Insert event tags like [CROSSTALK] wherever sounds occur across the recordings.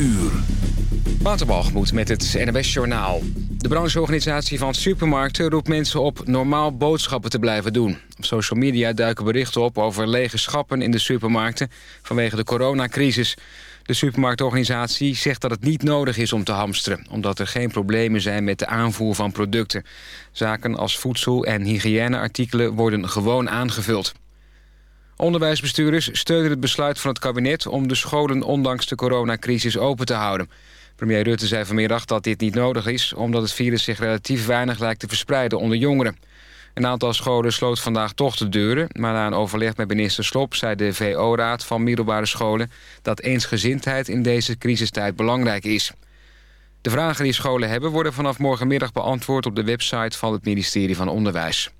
uur. Waterbalgemoed met het NWS Journaal. De brancheorganisatie van supermarkten roept mensen op normaal boodschappen te blijven doen. Op social media duiken berichten op over lege schappen in de supermarkten vanwege de coronacrisis. De supermarktorganisatie zegt dat het niet nodig is om te hamsteren... omdat er geen problemen zijn met de aanvoer van producten. Zaken als voedsel- en hygiëneartikelen worden gewoon aangevuld. Onderwijsbestuurders steunen het besluit van het kabinet... om de scholen ondanks de coronacrisis open te houden. Premier Rutte zei vanmiddag dat dit niet nodig is... omdat het virus zich relatief weinig lijkt te verspreiden onder jongeren. Een aantal scholen sloot vandaag toch de deuren... maar na een overleg met minister Slop zei de VO-raad van middelbare scholen... dat eensgezindheid in deze crisistijd belangrijk is. De vragen die scholen hebben worden vanaf morgenmiddag beantwoord... op de website van het ministerie van Onderwijs.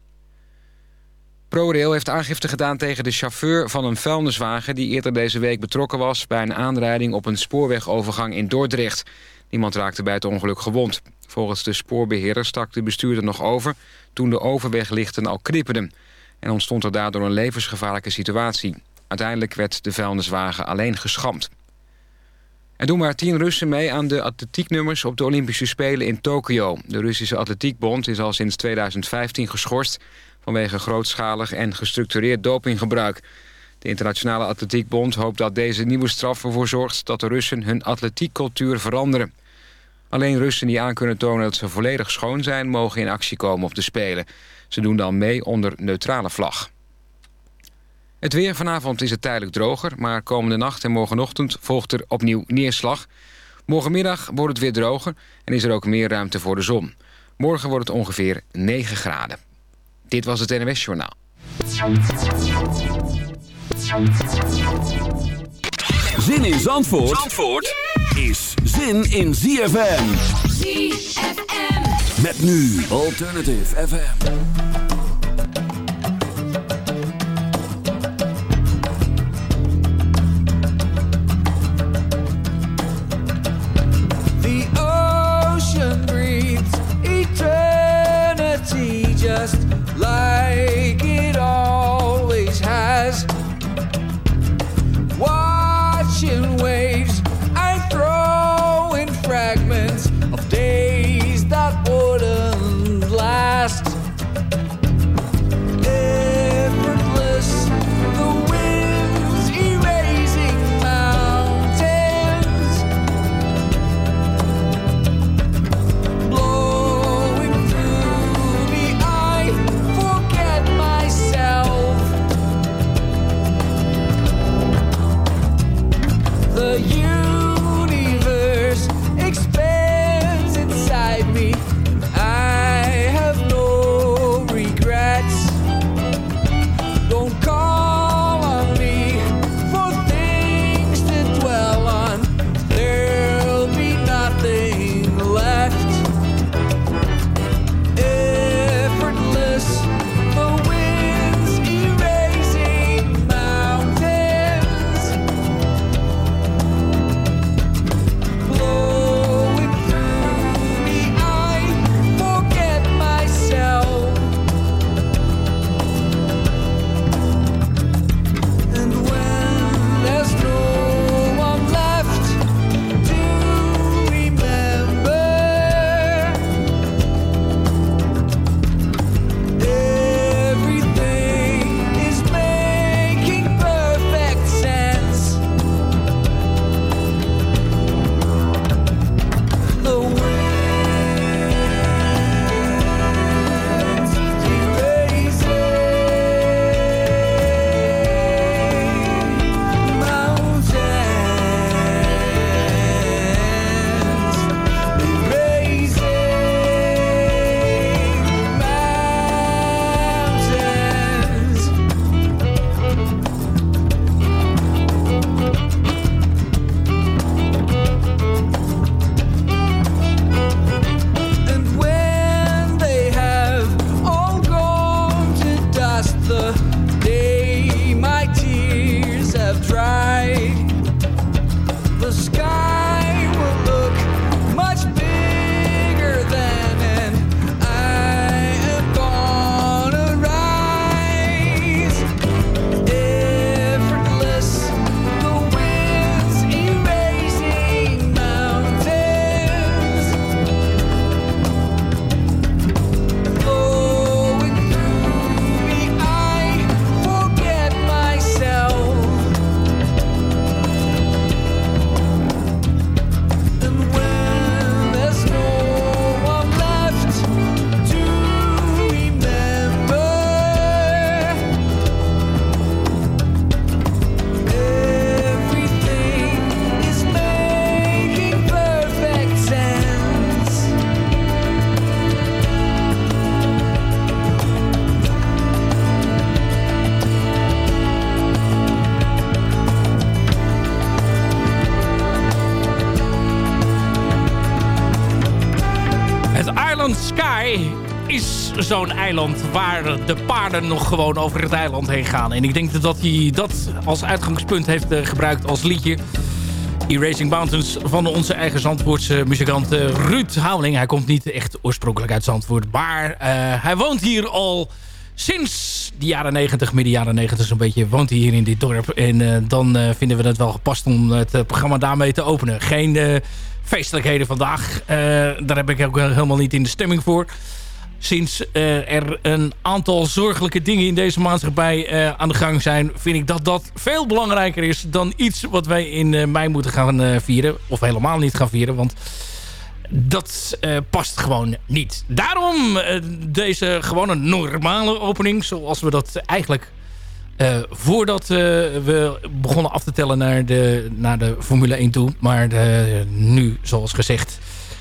ProRail heeft aangifte gedaan tegen de chauffeur van een vuilniswagen... die eerder deze week betrokken was bij een aanrijding op een spoorwegovergang in Dordrecht. Niemand raakte bij het ongeluk gewond. Volgens de spoorbeheerder stak de bestuurder nog over... toen de overweglichten al knipperden. En ontstond er daardoor een levensgevaarlijke situatie. Uiteindelijk werd de vuilniswagen alleen geschampt. Er doen maar tien Russen mee aan de atletieknummers op de Olympische Spelen in Tokio. De Russische Atletiekbond is al sinds 2015 geschorst vanwege grootschalig en gestructureerd dopinggebruik. De Internationale Atletiekbond hoopt dat deze nieuwe straf ervoor zorgt... dat de Russen hun atletiekcultuur veranderen. Alleen Russen die aan kunnen tonen dat ze volledig schoon zijn... mogen in actie komen op de Spelen. Ze doen dan mee onder neutrale vlag. Het weer vanavond is het tijdelijk droger... maar komende nacht en morgenochtend volgt er opnieuw neerslag. Morgenmiddag wordt het weer droger en is er ook meer ruimte voor de zon. Morgen wordt het ongeveer 9 graden. Dit was het NWS Journaal. Zin in Zandvoort, Zandvoort is zin in ZFM. ZFM. Met nu Alternative FM. Zo'n eiland waar de paarden nog gewoon over het eiland heen gaan. En ik denk dat hij dat als uitgangspunt heeft eh, gebruikt als liedje. Erasing Mountains van onze eigen Zandvoortse muzikant uh, Ruud Houweling. Hij komt niet echt oorspronkelijk uit Zandvoort, maar uh, hij woont hier al sinds de jaren 90, midden jaren 90 zo'n beetje, woont hij hier in dit dorp. En dan vinden we het wel gepast om het programma daarmee te openen. Geen feestelijkheden vandaag. daar heb ik ook helemaal niet in de stemming voor sinds uh, er een aantal zorgelijke dingen in deze maatschappij uh, aan de gang zijn... vind ik dat dat veel belangrijker is dan iets wat wij in uh, mei moeten gaan vieren. Of helemaal niet gaan vieren, want dat past gewoon niet. Daarom deze gewone normale opening, zoals we dat eigenlijk... voordat we begonnen af te tellen naar de, naar de Formule 1 toe. Maar nu, zoals gezegd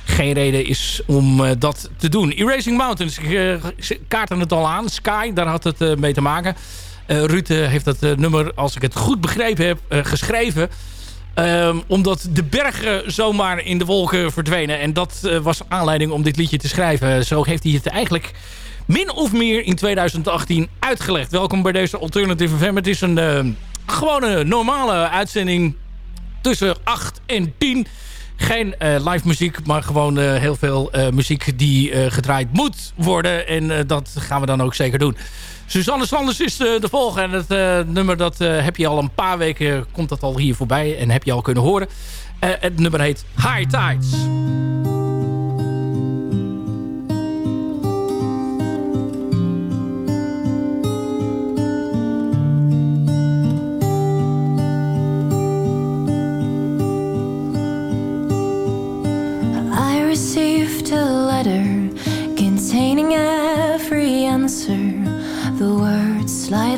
geen reden is om uh, dat te doen. Erasing Mountains, ik uh, kaarten het al aan. Sky, daar had het uh, mee te maken. Ruud heeft dat nummer, als ik het goed begrepen heb, geschreven. Um, omdat de bergen zomaar in de wolken verdwenen. En dat was aanleiding om dit liedje te schrijven. Zo heeft hij het eigenlijk min of meer in 2018 uitgelegd. Welkom bij deze Alternative FM. Het is een gewone normale uitzending tussen 8 en 10 geen uh, live muziek, maar gewoon uh, heel veel uh, muziek die gedraaid moet worden. En dat gaan we dan ook zeker doen. Suzanne Sanders is de, de volgende. En het nummer dat heb je al een paar weken, komt dat al hier voorbij. En heb je al kunnen horen. het nummer heet High Tides.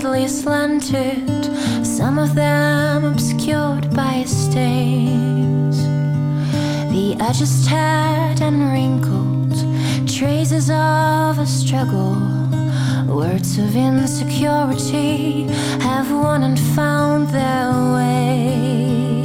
Slightly slanted, some of them obscured by stains. The edges tattered and wrinkled, traces of a struggle. Words of insecurity have won and found their way.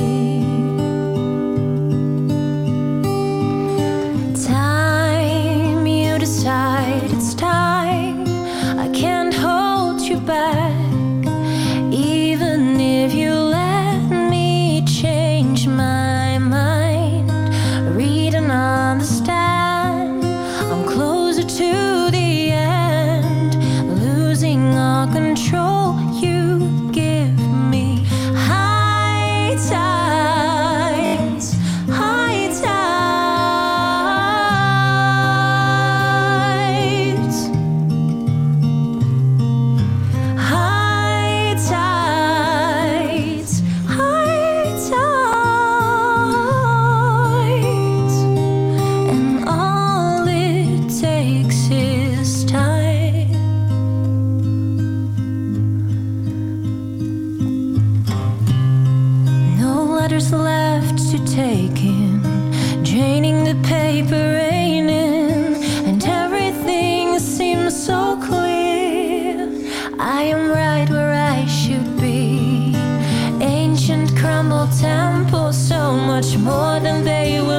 I am right where I should be. Ancient crumbled temples, so much more than they were.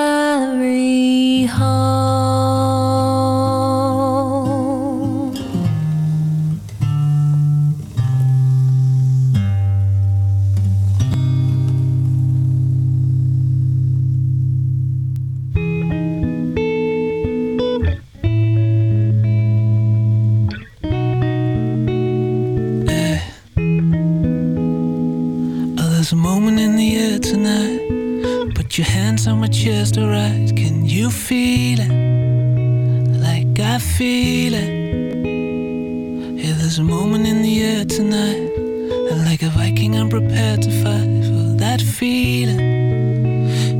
Gallery hall. On my chest, alright? Can you feel it? Like I feel it. Yeah, there's a moment in the air tonight. And like a Viking, I'm prepared to fight for that feeling.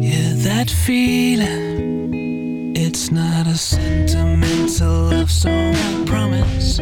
Yeah, that feeling. It's not a sentimental love song, I promise.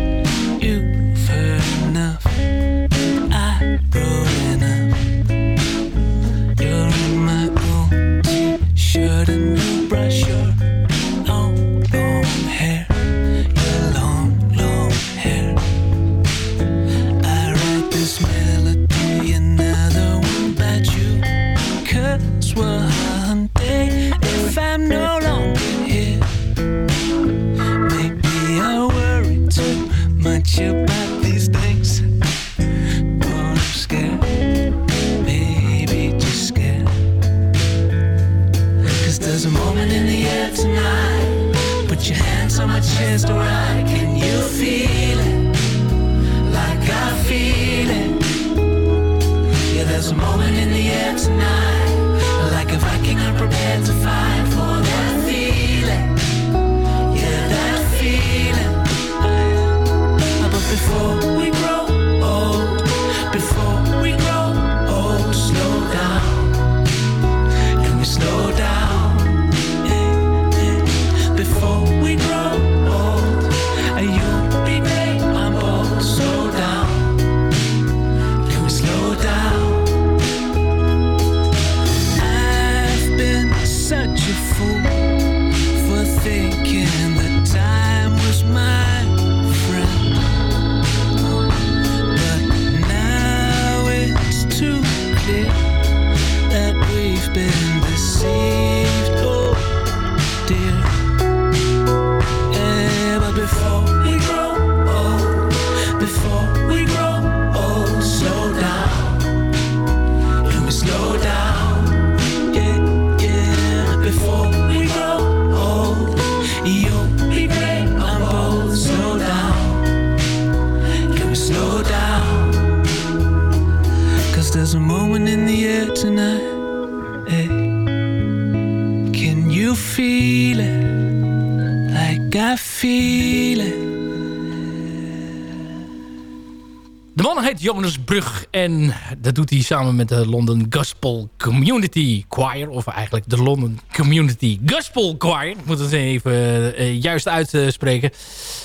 Samen met de London Gospel Community Choir. Of eigenlijk de London Community Gospel Choir. Ik moet het even eh, juist uitspreken.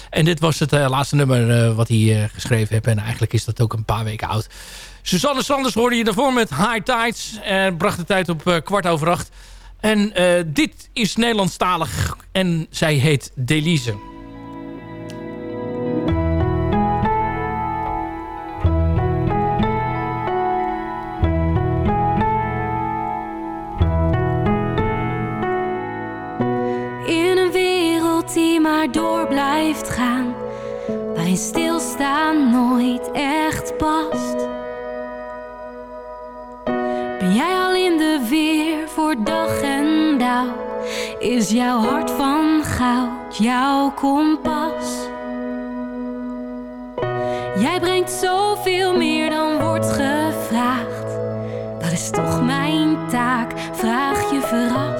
En dit was het eh, laatste nummer eh, wat hij eh, geschreven heeft. En eigenlijk is dat ook een paar weken oud. Suzanne Sanders hoorde je daarvoor met High Tides. En bracht de tijd op eh, kwart over acht. En eh, dit is Nederlandstalig en zij heet Delise. Wereld die maar door blijft gaan, waarin stilstaan nooit echt past. Ben jij al in de weer voor dag en dauw? Is jouw hart van goud jouw kompas? Jij brengt zoveel meer dan wordt gevraagd. Dat is toch mijn taak, vraag je verrast.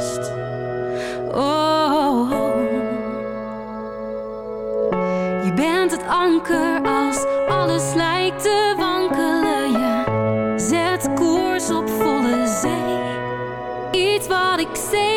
Ik zeker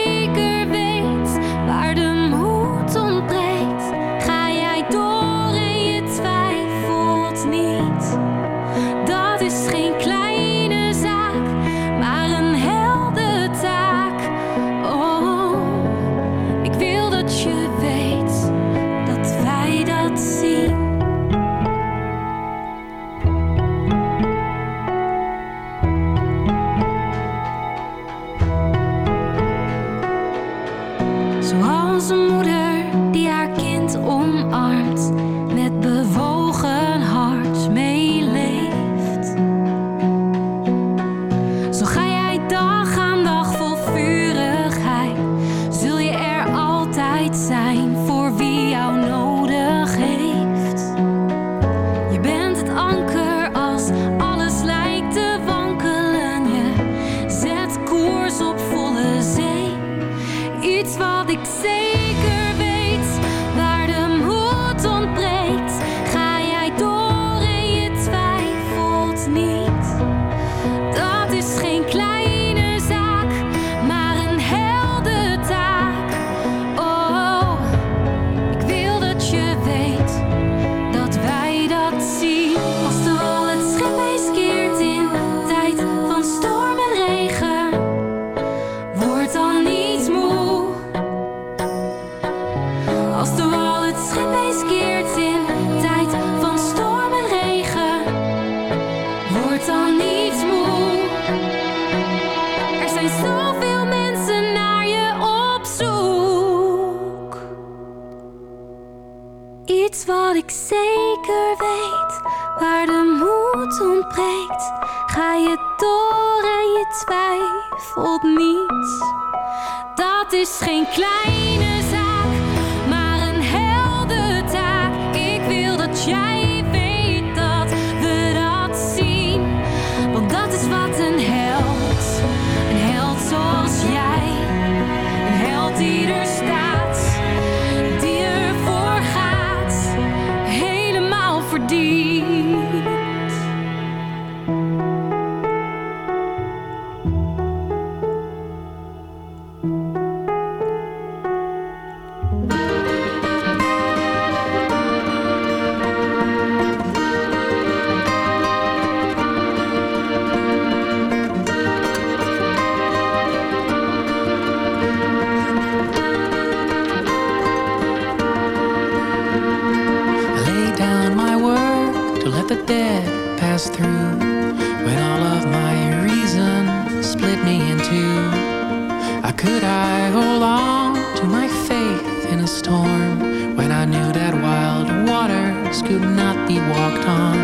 hold on to my faith in a storm when I knew that wild waters could not be walked on.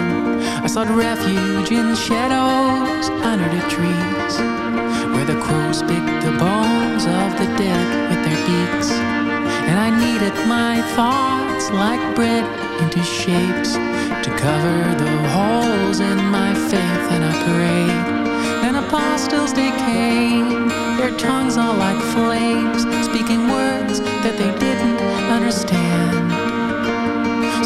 I sought refuge in shadows under the trees where the crows picked the bones of the dead with their beaks. And I kneaded my thoughts like bread into shapes to cover the holes in my faith and I prayed and apostles they came, their tongues all like flames, speaking words that they didn't understand.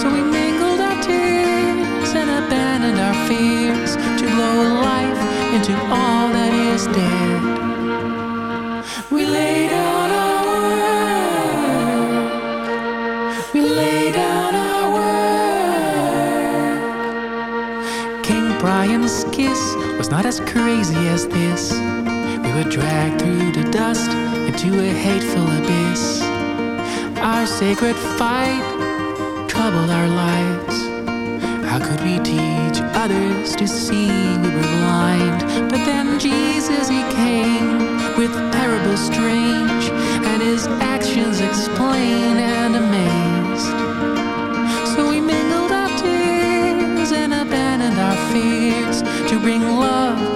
So we mingled our tears and abandoned our fears to blow life into all that is dead. We laid out our work. We laid out our work. King Brian's kiss was not as cruel crazy as this? We were dragged through the dust into a hateful abyss. Our sacred fight troubled our lives. How could we teach others to see we were blind? But then Jesus, he came with parable strange, and his actions explain and amazed. So we mingled our tears and abandoned our fears to bring love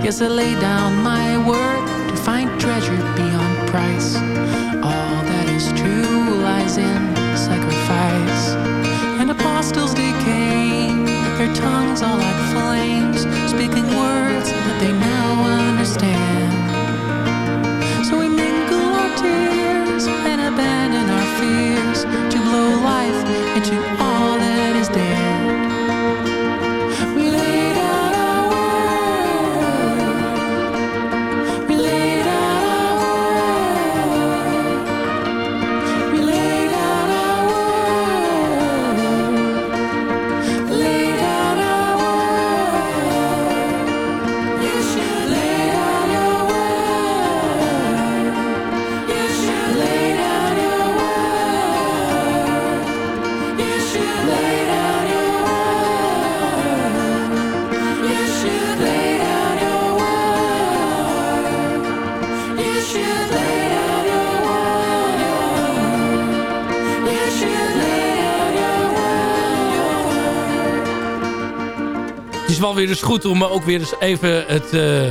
Yes, I lay down my word to find treasure beyond price. All that is true lies in sacrifice. And apostles decay; their tongues all like flames, speaking words that they now understand. So we mingle our tears and abandon our fears to blow life into all. Wel weer eens goed om ook weer eens even het uh,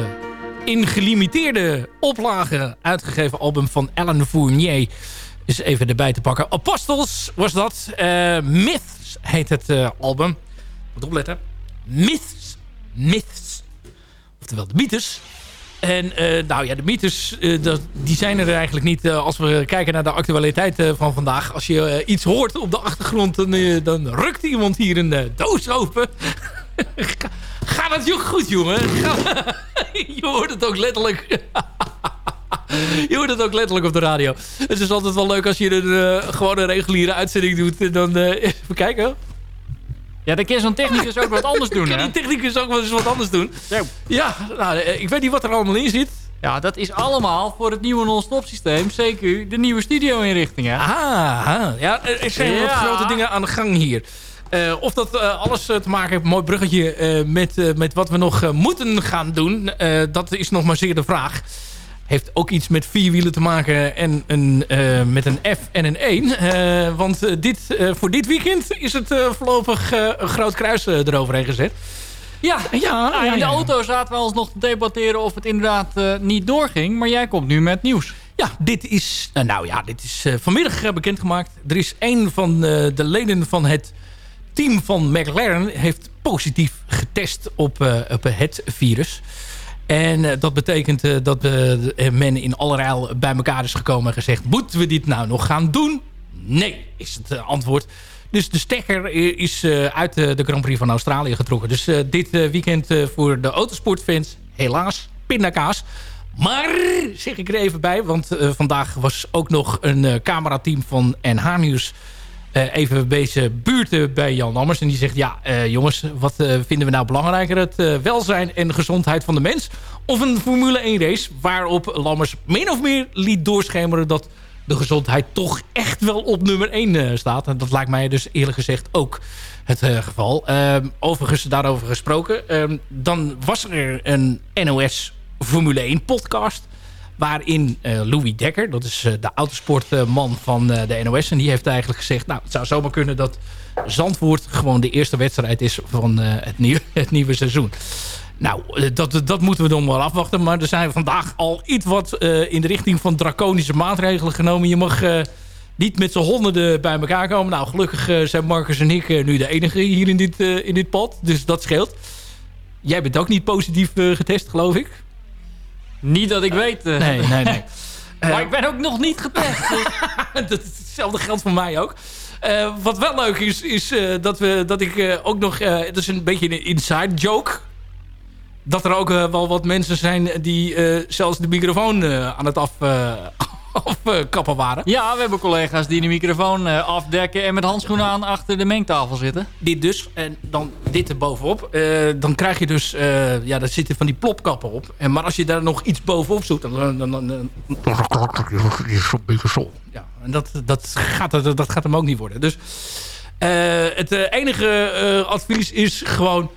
in gelimiteerde oplagen uitgegeven album van Alan Fournier even erbij te pakken. Apostles was dat. Uh, Myths heet het uh, album. Moet opletten. Myths. Myths. Oftewel de mythes. En nou ja, de mythes die zijn er eigenlijk niet als we kijken naar de actualiteit van vandaag. Als je iets hoort op de achtergrond, dan, dan rukt iemand hier een doos open. Gaat het goed, jongen? [LAUGHS] je hoort het ook letterlijk. [LAUGHS] je hoort het ook letterlijk op de radio. Het is altijd wel leuk als je een, uh, gewoon een reguliere uitzending doet. Dan uh, [LAUGHS] even kijken. Ja, dan kan zo'n technicus ook wat anders doen, hè? die technicus ook wel eens wat anders doen. Ja, ja nou, eh, ik weet niet wat er allemaal in zit. Ja, dat is allemaal voor het nieuwe non-stop systeem. Zeker de nieuwe studio-inrichtingen. Ah, ja, er zijn ja. wat grote dingen aan de gang hier. Uh, of dat uh, alles te maken heeft, mooi bruggetje, uh, met, met wat we nog moeten gaan doen. dat is nog maar zeer de vraag. Heeft ook iets met vier wielen te maken en een, met een F en een 1. want dit, voor dit weekend is het voorlopig een groot kruis eroverheen gezet. Ja, ja, nou, in de auto zaten we ons nog te debatteren of het inderdaad niet doorging. Maar jij komt nu met nieuws. Ja, dit is, nou ja, dit is vanmiddag bekendgemaakt. Er is een van de leden van het team van McLaren heeft positief getest op, uh, op het virus. En uh, dat betekent uh, dat men in allerijl bij elkaar is gekomen en gezegd... moeten we dit nou nog gaan doen? Nee, is het antwoord. Dus de stekker is uit de Grand Prix van Australië getrokken. Dus dit weekend voor de autosportfans, helaas, pindakaas. Maar, zeg ik er even bij, want vandaag was ook nog een camerateam van NH Nieuws even bezig buurten bij Jan Lammers. En die zegt, ja uh, jongens, wat uh, vinden we nou belangrijker? Het welzijn en gezondheid van de mens? Of een Formule 1 race waarop Lammers min of meer liet doorschemeren... dat de gezondheid toch echt wel op nummer 1 staat. En dat lijkt mij dus eerlijk gezegd ook het geval. Ehm, overigens daarover gesproken. Ehm, dan was er een NOS Formule 1 podcast Waarin uh, Louis Dekker, dat is uh, de autosportman van uh, de NOS... en die heeft eigenlijk gezegd... nou, het zou zomaar kunnen dat Zandvoort gewoon de eerste wedstrijd is van het, [LAUGHS] het nieuwe seizoen. Nou, dat, dat moeten we dan wel afwachten. Maar er zijn vandaag al iets wat in de richting van draconische maatregelen genomen. Je mag niet met z'n honderden bij elkaar komen. Nou, gelukkig zijn Marcus en ik nu de enige hier in dit, in dit pad. Dus dat scheelt. Jij bent ook niet positief getest, geloof ik? Niet dat ik weet. Uh. Nee, nee, nee. [LAUGHS] maar uh, ik ben ook nog niet getest. [LAUGHS] dat, hetzelfde geldt voor mij ook. Uh, wat wel leuk is, is dat, we, dat ik ook nog... het is een beetje een inside joke. Dat er ook wel wat mensen zijn die zelfs de microfoon aan het af, [LAUGHS] kappen waren. Ja, we hebben collega's die de microfoon uh, afdekken... en met handschoenen aan achter de mengtafel zitten. Dit dus. En dan dit er bovenop. Uh, dan krijg je dus... Uh, ja, daar zitten van die plopkappen op. En, maar als je daar nog iets bovenop zoekt... dan... dan, dan, dan, dan ja, en dat, dat, gaat, dat, dat gaat hem ook niet worden. Dus het enige advies is gewoon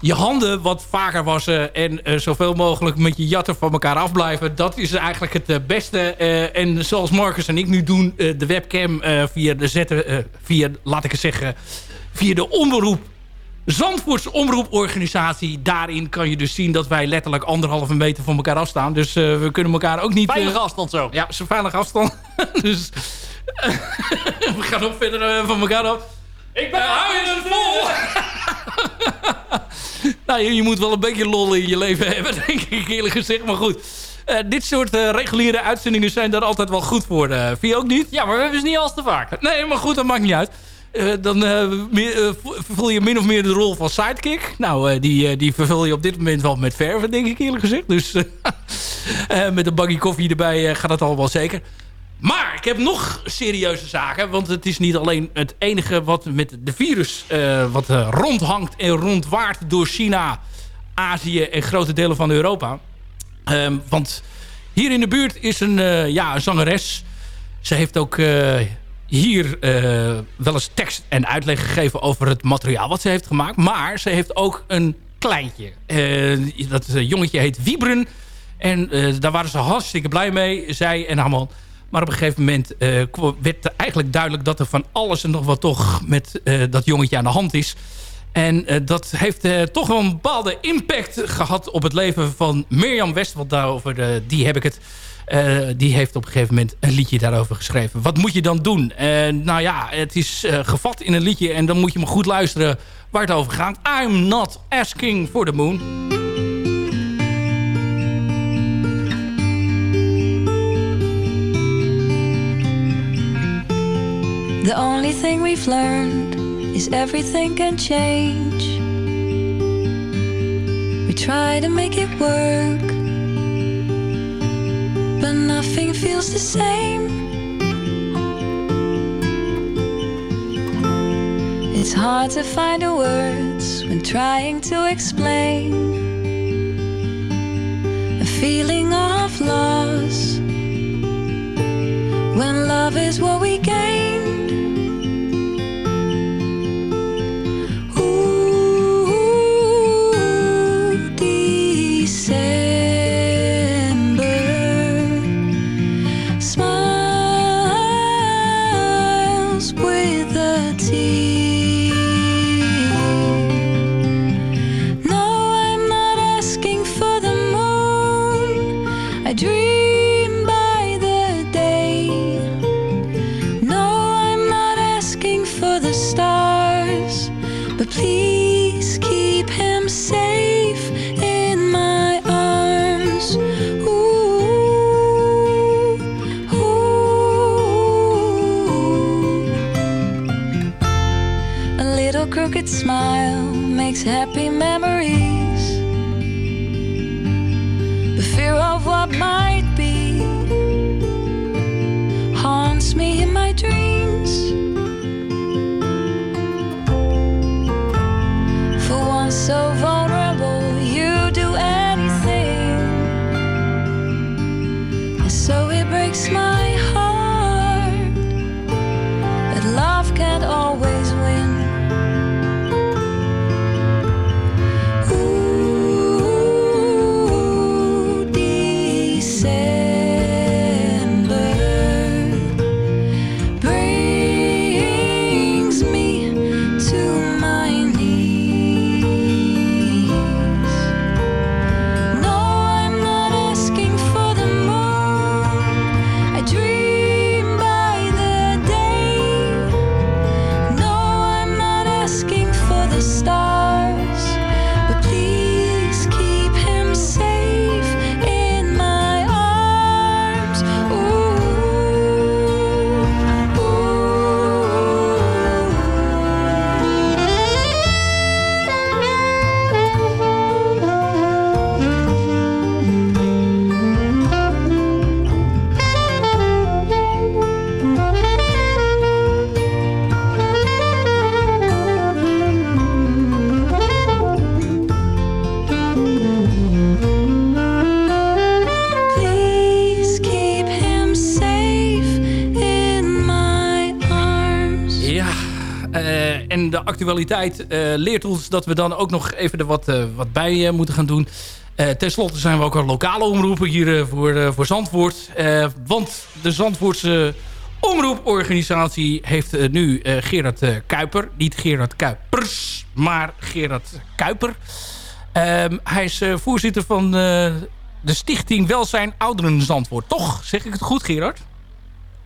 je handen wat vaker wassen en uh, zoveel mogelijk met je jatten van elkaar afblijven. Dat is eigenlijk het uh, beste. Uh, en zoals Marcus en ik nu doen, de webcam via de zetten, via, laat ik het zeggen, via de omroep. Zandvoorts omroeporganisatie. Daarin kan je dus zien dat wij letterlijk anderhalve meter van elkaar afstaan. Dus we kunnen elkaar ook niet... Veilige afstand zo. Ja, zo veilig afstand. [LAUGHS] dus [LAUGHS] we gaan ook verder van elkaar af. Ik ben... hou je het vol! [LAUGHS] [LAUGHS] nou, je, je, moet wel een beetje lol in je leven hebben, [LAUGHS] denk ik eerlijk gezegd. Maar goed, uh, dit soort uh, reguliere uitzendingen zijn daar altijd wel goed voor. Uh, vind je ook niet? Ja, maar we hebben ze niet als te vaak. Nee, maar goed, dat maakt niet uit. dan vervul je min of meer de rol van sidekick. Nou, die, die vervul je op dit moment wel met verven, denk ik eerlijk gezegd. Dus [LAUGHS] met een bakje koffie erbij gaat het al wel zeker. Maar ik heb nog serieuze zaken. Want het is niet alleen het enige wat met de virus uh, wat uh, rondhangt en rondwaart door China, Azië en grote delen van Europa. Um, want hier in de buurt is een, uh, ja, zangeres. Ze heeft ook hier wel eens tekst en uitleg gegeven over het materiaal wat ze heeft gemaakt. Maar ze heeft ook een kleintje. dat jongetje heet Wiebren. En daar waren ze hartstikke blij mee. Zij en haar man. Maar op een gegeven moment uh, werd eigenlijk duidelijk dat er van alles en nog wat toch met uh, dat jongetje aan de hand is. En dat heeft toch wel een bepaalde impact gehad op het leven van Mirjam West. Want daarover, die heb ik het die heeft op een gegeven moment een liedje daarover geschreven. Wat moet je dan doen? Nou ja, het is gevat in een liedje en dan moet je maar goed luisteren waar het over gaat. I'm not asking for the moon. The only thing we've learned is everything can change. We try to make it work. but nothing feels the same. It's hard to find the words when trying to explain a feeling of loss when love is what we gain. Actualiteit uh, leert ons dat we dan ook nog even er wat, uh, wat bij uh, moeten gaan doen. ten slotte zijn we ook een lokale omroepen hier voor, voor Zandvoort. want de Zandvoortse omroeporganisatie heeft nu Gerard Kuiper. Niet Gerard Kuipers, maar Gerard Kuiper. Ehm, hij is voorzitter van de Stichting Welzijn Ouderen Zandvoort. Toch? Zeg ik het goed, Gerard?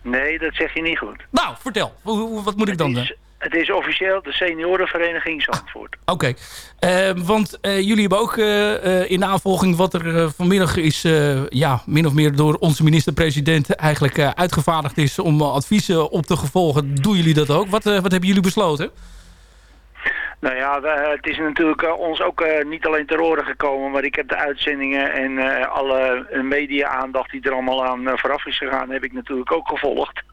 Nee, dat zeg je niet goed. Nou, vertel. Wat moet ik dan... doen? Het is officieel de seniorenvereniging Zandvoort. Oké, okay. uh, want uh, jullie hebben ook uh, in navolging wat er vanmiddag is... ja, min of meer door onze minister-president eigenlijk uitgevaardigd is... om adviezen op te gevolgen. Doen jullie dat ook? Wat, wat hebben jullie besloten? Nou ja, het is natuurlijk ons ook niet alleen ter oren gekomen... maar ik heb de uitzendingen en alle media-aandacht die er allemaal aan vooraf is gegaan... heb ik natuurlijk ook gevolgd.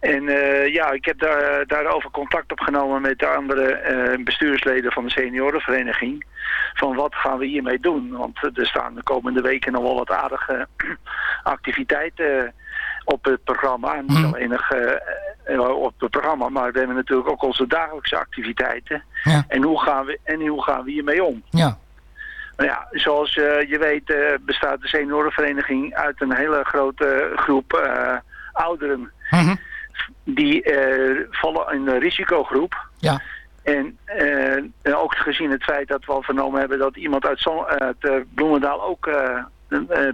En uh, ja, ik heb daar, daarover contact opgenomen met de andere uh, bestuursleden van de seniorenvereniging. Van wat gaan we hiermee doen? Want er staan de komende weken nog wel wat aardige [CLEARS THROAT] activiteiten op het programma. En niet mhm. alleen uh, op het programma, maar we hebben natuurlijk ook onze dagelijkse activiteiten. Ja. En, hoe gaan we, en hoe gaan we hiermee om? Ja. Nou ja, zoals je weet bestaat de seniorenvereniging uit een hele grote groep ouderen. Mm die uh, vallen in de risicogroep. Ja. En uh, ook gezien het feit dat we al vernomen hebben dat iemand uit, Zon, uit uh, Bloemendaal ook uh,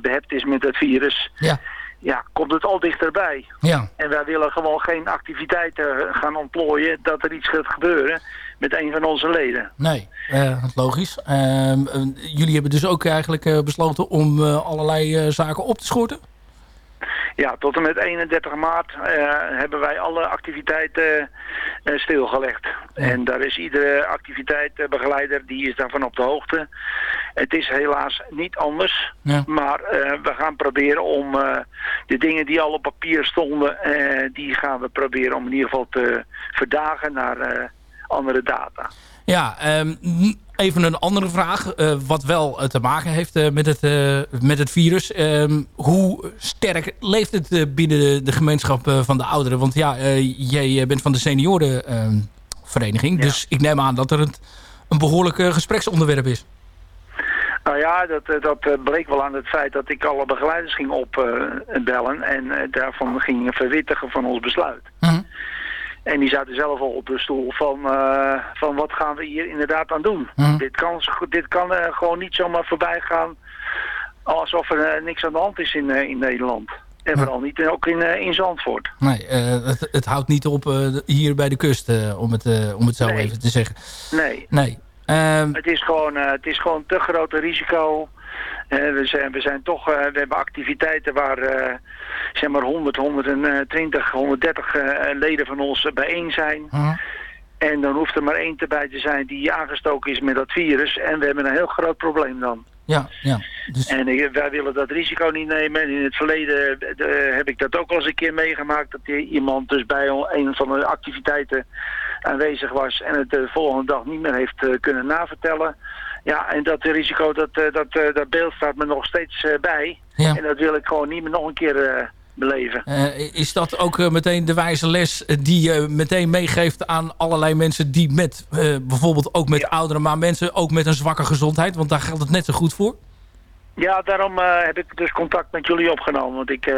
behept is met het virus. Ja. Ja, komt het al dichterbij. Ja. En wij willen gewoon geen activiteiten gaan ontplooien dat er iets gaat gebeuren met een van onze leden. Nee, logisch. Ehm, jullie hebben dus ook eigenlijk besloten om allerlei zaken op te schorten? Ja, tot en met 31 maart uh, hebben wij alle activiteiten uh, stilgelegd. En daar is iedere activiteitsbegeleider, die is daarvan op de hoogte. Het is helaas niet anders. Ja. Maar uh, we gaan proberen om de dingen die al op papier stonden, die gaan we proberen om in ieder geval te verdagen naar andere data. Ja, um, even een andere vraag. Uh, wat wel uh, te maken heeft uh, met, het, met het virus. Ehm, hoe sterk leeft het binnen de, de gemeenschap van de ouderen? Want ja, jij bent van de seniorenvereniging. Ja. Dus ik neem aan dat er een, een behoorlijk gespreksonderwerp is. Nou ja, dat, dat bleek wel aan het feit dat ik alle begeleiders ging opbellen. en daarvan ging verwittigen van ons besluit. -huh. En die zaten zelf al op de stoel van, uh, van wat gaan we hier inderdaad aan doen. Hm. Dit kan, dit kan uh, gewoon niet zomaar voorbij gaan alsof er uh, niks aan de hand is in, in Nederland. En vooral niet ook in, in Zandvoort. Nee, het, het, houdt niet op hier bij de kust, om, het, om het zo nee. even te zeggen. Nee. nee. Um, het, is gewoon, het is gewoon te groot risico. We, zijn, we zijn toch, we hebben activiteiten waar zeg maar 100, 120, 130 uh, leden van ons bijeen zijn. -huh. En dan hoeft er maar één erbij te zijn die aangestoken is met dat virus. En we hebben een heel groot probleem dan. Ja, ja. Dus... En wij willen dat risico niet nemen. En in het verleden heb ik dat ook al eens een keer meegemaakt. Dat iemand dus bij een van de activiteiten aanwezig was. En het de volgende dag niet meer heeft uh, kunnen navertellen. Ja, en dat risico, dat, uh, dat, uh, dat beeld staat me nog steeds uh, bij. Ja. En dat wil ik gewoon niet meer nog een keer beleven. is dat ook meteen de wijze les die je meteen meegeeft aan allerlei mensen die met, bijvoorbeeld ook met ja. ouderen, maar mensen ook met een zwakke gezondheid? Want daar geldt het net zo goed voor. Ja, daarom heb ik dus contact met jullie opgenomen. Want ik,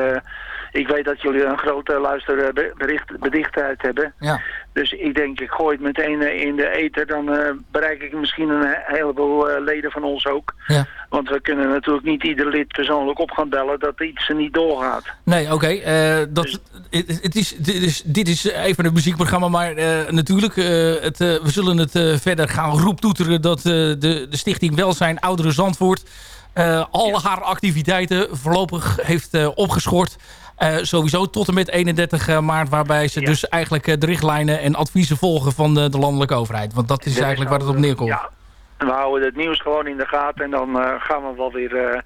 ik weet dat jullie een grote luisterbedichtheid hebben. Ja. Dus ik denk, ik gooi het meteen in de ether. Dan uh, bereik ik misschien een heleboel uh, leden van ons ook. Ja. Want we kunnen natuurlijk niet ieder lid persoonlijk op gaan bellen dat iets er niet doorgaat. Nee, oké. Okay. Uh, dus... het, het is, dit, is, dit is even een muziekprogramma. Maar natuurlijk, het, we zullen het verder gaan roeptoeteren dat de, de Stichting Welzijn Ouderen Zandvoort... al ja. haar activiteiten voorlopig heeft opgeschort... Uh, sowieso tot en met 31 maart, waarbij ze ja. dus eigenlijk uh, de richtlijnen en adviezen volgen van de, de landelijke overheid. Want dat is Dit eigenlijk is waar het op neerkomt. Ja, we houden het nieuws gewoon in de gaten en dan uh, gaan we wel weer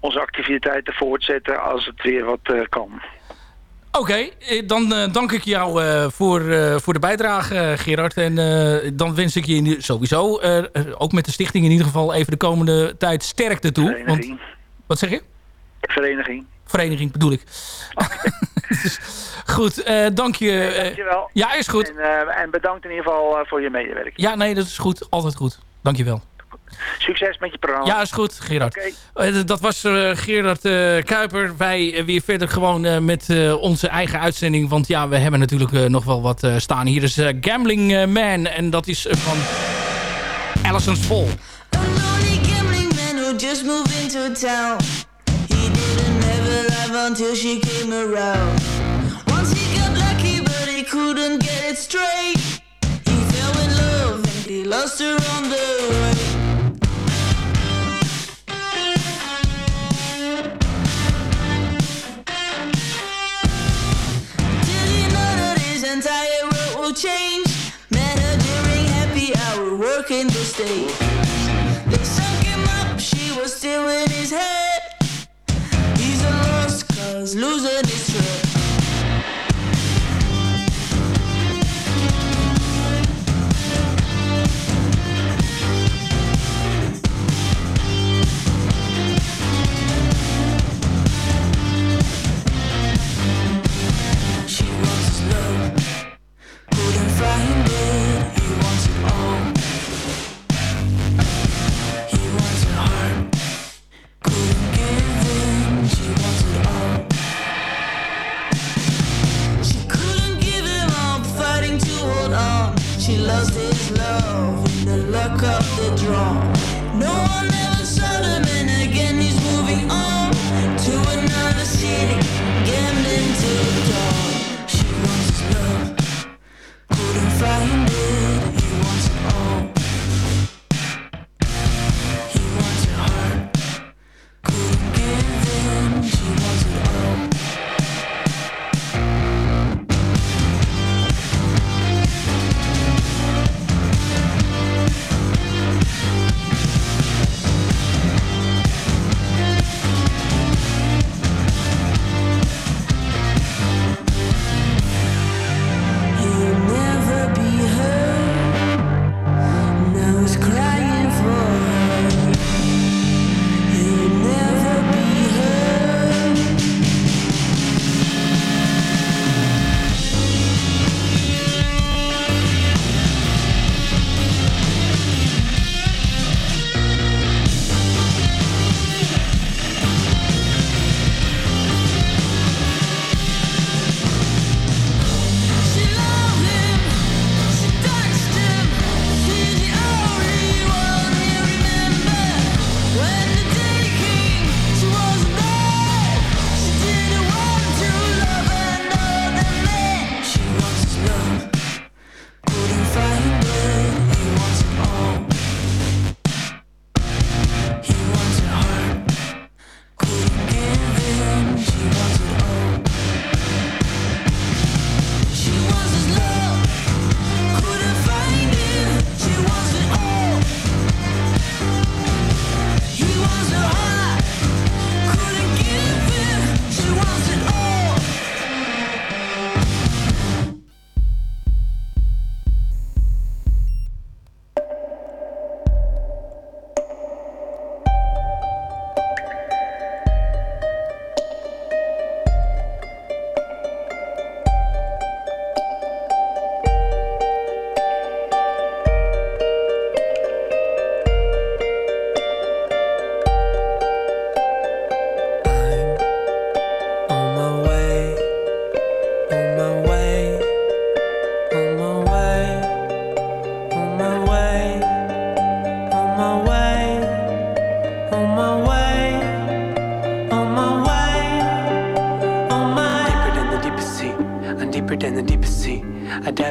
onze activiteiten voortzetten als het weer wat kan. Oké, okay, dan dank ik jou voor, voor de bijdrage Gerard. En dan wens ik je sowieso, ook met de stichting in ieder geval, even de komende tijd sterkte toe. Vereniging. Want, wat zeg je? Vereniging. Vereniging bedoel ik. Okay. [LAUGHS] dus, goed, uh, dank je. Nee, dankjewel. Ja, is goed. En, uh, en, bedankt in ieder geval uh, voor je medewerking. Ja, nee, dat is goed. Altijd goed. Dankjewel. Succes met je programma. Ja, is goed, Gerard. Okay. dat was Gerard Kuiper. Wij weer verder gewoon met onze eigen uitzending. Want ja, we hebben natuurlijk nog wel wat staan. Hier is Gambling Man. En dat is van Allison's Fall. A lonely gambling man who just moved into town. Live until she came around. Once he got lucky, but he couldn't get it straight. He fell in love and he lost her on the way. Did he know that his entire world will change? Met her during happy hour, working the stage. Losing his true. just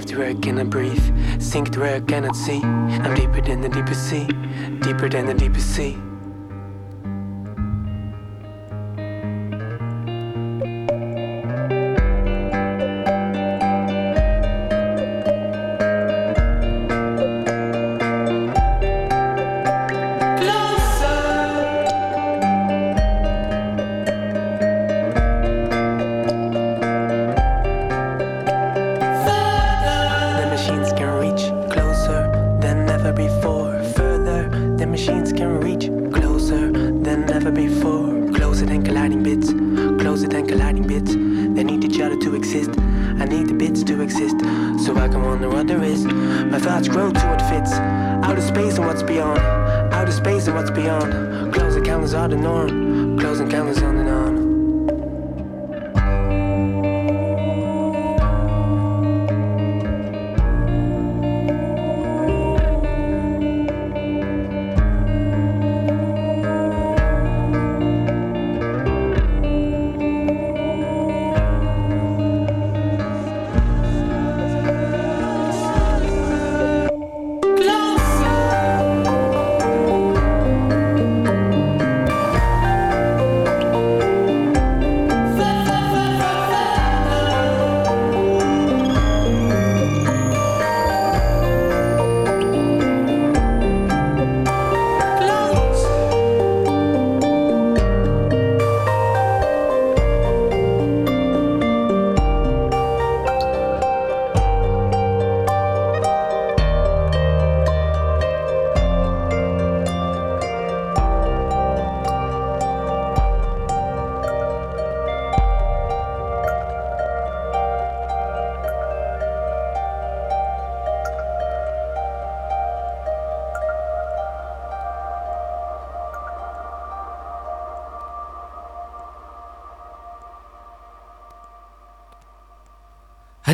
To where I cannot breathe, sink to where I cannot see. I'm deeper than the deepest sea, deeper than the deepest sea.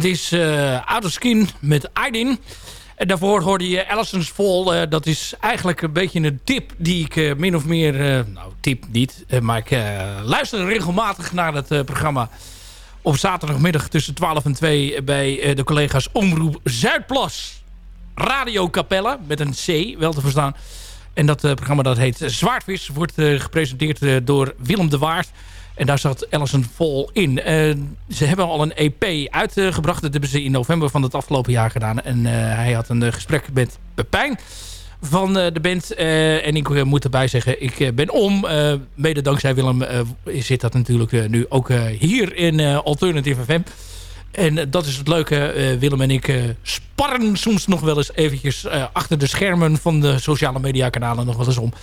Het is uh, of Skin met Aydin. En daarvoor hoorde je Allison's Fall. Eh, dat is eigenlijk een beetje een tip die ik eh, min of meer... nou, tip niet. maar ik luister regelmatig naar het programma... op zaterdagmiddag tussen 12 en 2... bij de collega's Omroep Zuidplas. Radio Capella, met een C, wel te verstaan. En dat programma dat heet Zwaardvis... wordt gepresenteerd door Willem de Waard... En daar zat Allison vol in. Uh, ze hebben al een EP uitgebracht. Dat hebben ze in november van het afgelopen jaar gedaan. En uh, hij had een gesprek met Pepijn van de band. en ik moet erbij zeggen, ik ben om. mede dankzij Willem zit dat natuurlijk nu ook hier in Alternative FM. En dat is het leuke. Willem en ik sparren soms nog wel eens eventjes achter de schermen van de sociale media kanalen nog wel eens om.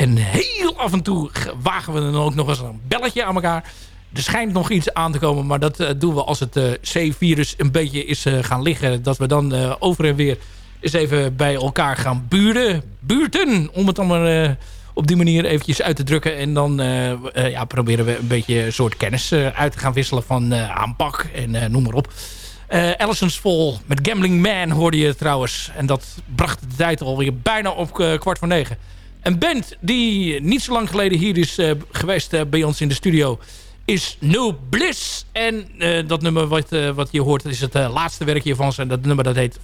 En heel af en toe wagen we dan ook nog eens een belletje aan elkaar. Er schijnt nog iets aan te komen, maar dat uh, doen we als het uh, C-virus een beetje is uh, gaan liggen. Dat we dan over en weer eens even bij elkaar gaan buren. Buurten, om het dan maar op die manier eventjes uit te drukken. En dan ja, proberen we een beetje een soort kennis uit te gaan wisselen van aanpak en noem maar op. Allison's Fall met Gambling Man hoorde je trouwens. En dat bracht de tijd alweer bijna op kwart voor negen. Een band die niet zo lang geleden hier is uh, geweest uh, bij ons in de studio is No Bliss. En uh, dat nummer wat, wat je hoort is het laatste werkje van ze. En dat nummer dat heet.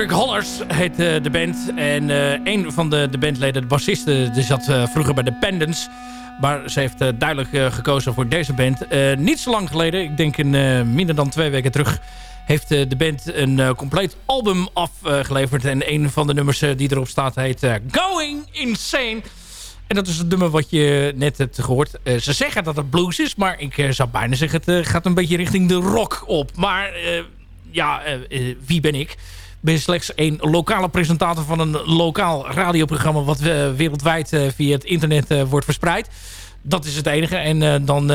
Electric Hollers heet de band. En een van de, de bandleden, de bassiste, die zat vroeger bij de Pendants. Maar ze heeft duidelijk gekozen voor deze band. niet zo lang geleden, ik denk in minder dan twee weken terug heeft de band een compleet album afgeleverd. En een van de nummers die erop staat heet Going Insane. En dat is het nummer wat je net hebt gehoord. ze zeggen dat het blues is, maar ik zou bijna zeggen... het gaat een beetje richting de rock op. Maar ja, wie ben ik? Ben slechts een lokale presentator van een lokaal radioprogramma... wat wereldwijd via het internet wordt verspreid. Dat is het enige. En dan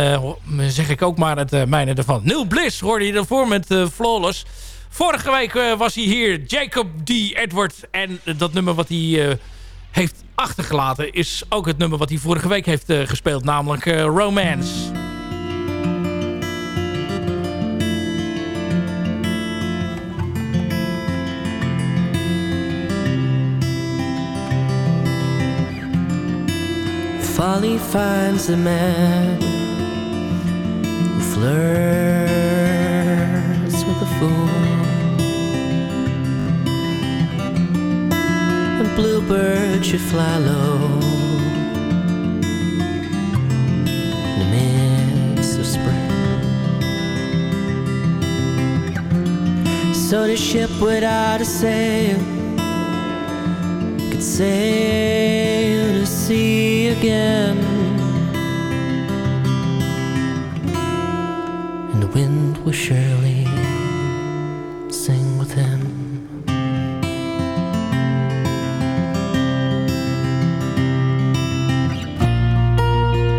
zeg ik ook maar het mijne ervan. Neil Bliss hoorde je ervoor met Flawless. Vorige week was hij hier, Jacob D. Edward. En dat nummer wat hij heeft achtergelaten... is ook het nummer wat hij vorige week heeft gespeeld. Namelijk Romance. Folly finds the man who flirts with a fool. And bluebird should fly low in the midst of spring. So the ship without a sail could sail sea again. And the wind will surely sing with him.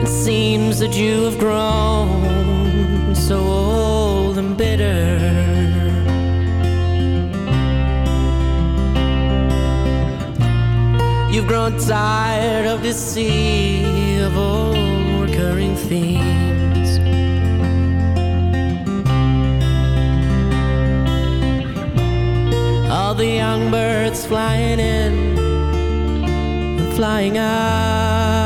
It seems that you have grown so You've grown tired of this sea of old recurring themes. All the young birds flying in and flying out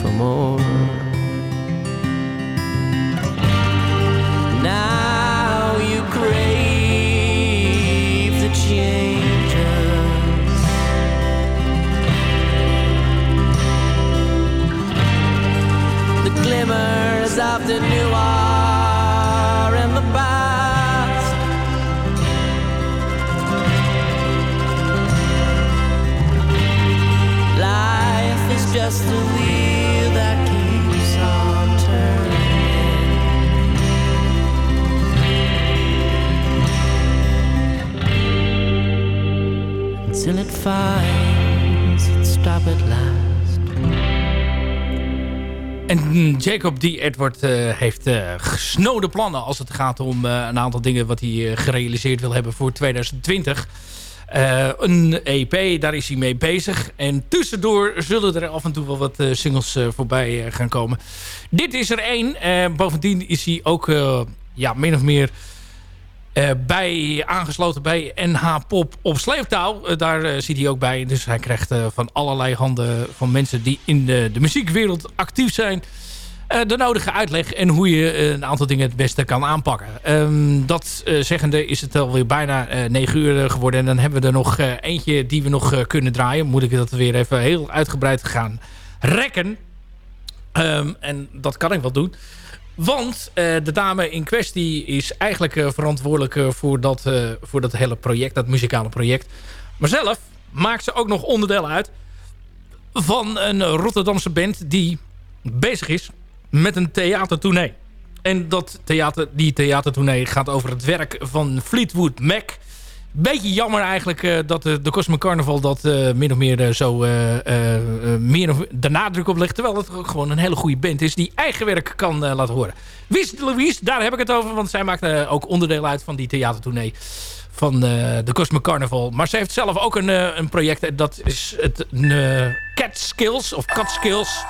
for more. Now you crave the changes. The glimmers of the new Jacob D. Edward eh, heeft eh, gesnode plannen als het gaat om eh, een aantal dingen wat hij gerealiseerd wil hebben voor 2020. Eh, een EP, daar is hij mee bezig. En tussendoor zullen er af en toe wel wat singles voorbij gaan komen. Dit is er één. bovendien is hij ook ja, min of meer bij, aangesloten bij NH Pop op sleeptouw. daar zit hij ook bij. Dus hij krijgt van allerlei handen van mensen die in de, de muziekwereld actief zijn... eh, de nodige uitleg en hoe je eh, een aantal dingen het beste kan aanpakken. Ehm, dat uh, zeggende is het alweer bijna 9 uur geworden. En dan hebben we er nog eentje die we nog kunnen draaien. Moet ik dat weer even heel uitgebreid gaan rekken. Um, en dat kan ik wel doen. Want de dame in kwestie is eigenlijk verantwoordelijk voor, dat, voor dat hele project. Dat muzikale project. Maar zelf maakt ze ook nog onderdeel uit van een Rotterdamse band die bezig is met een theatertournee. En dat theater, die theatertournee gaat over het werk van Fleetwood Mac. Beetje jammer eigenlijk uh, dat de, de Cosmic Carnival dat uh, min of meer zo meer de nadruk op legt. Terwijl het ook gewoon een hele goede band is die eigen werk kan laten horen. Wie Louise, daar heb ik het over. Want zij maakt ook onderdeel uit van die theatertournee van de Cosmic Carnival. Maar ze heeft zelf ook een, een project. Dat is het Cat Skills of Cat Skills.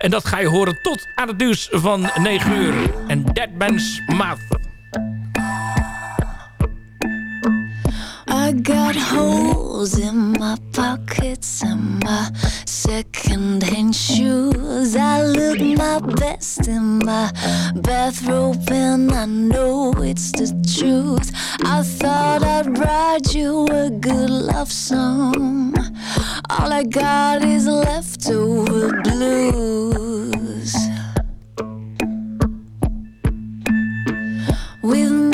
En dat ga je horen tot aan het nieuws van 9 uur. En Dead Man's Mouth. Got holes in my pockets and my secondhand shoes. I look my best in my bathrobe, and I know it's the truth. I thought I'd write you a good love song. All I got is leftover blues. With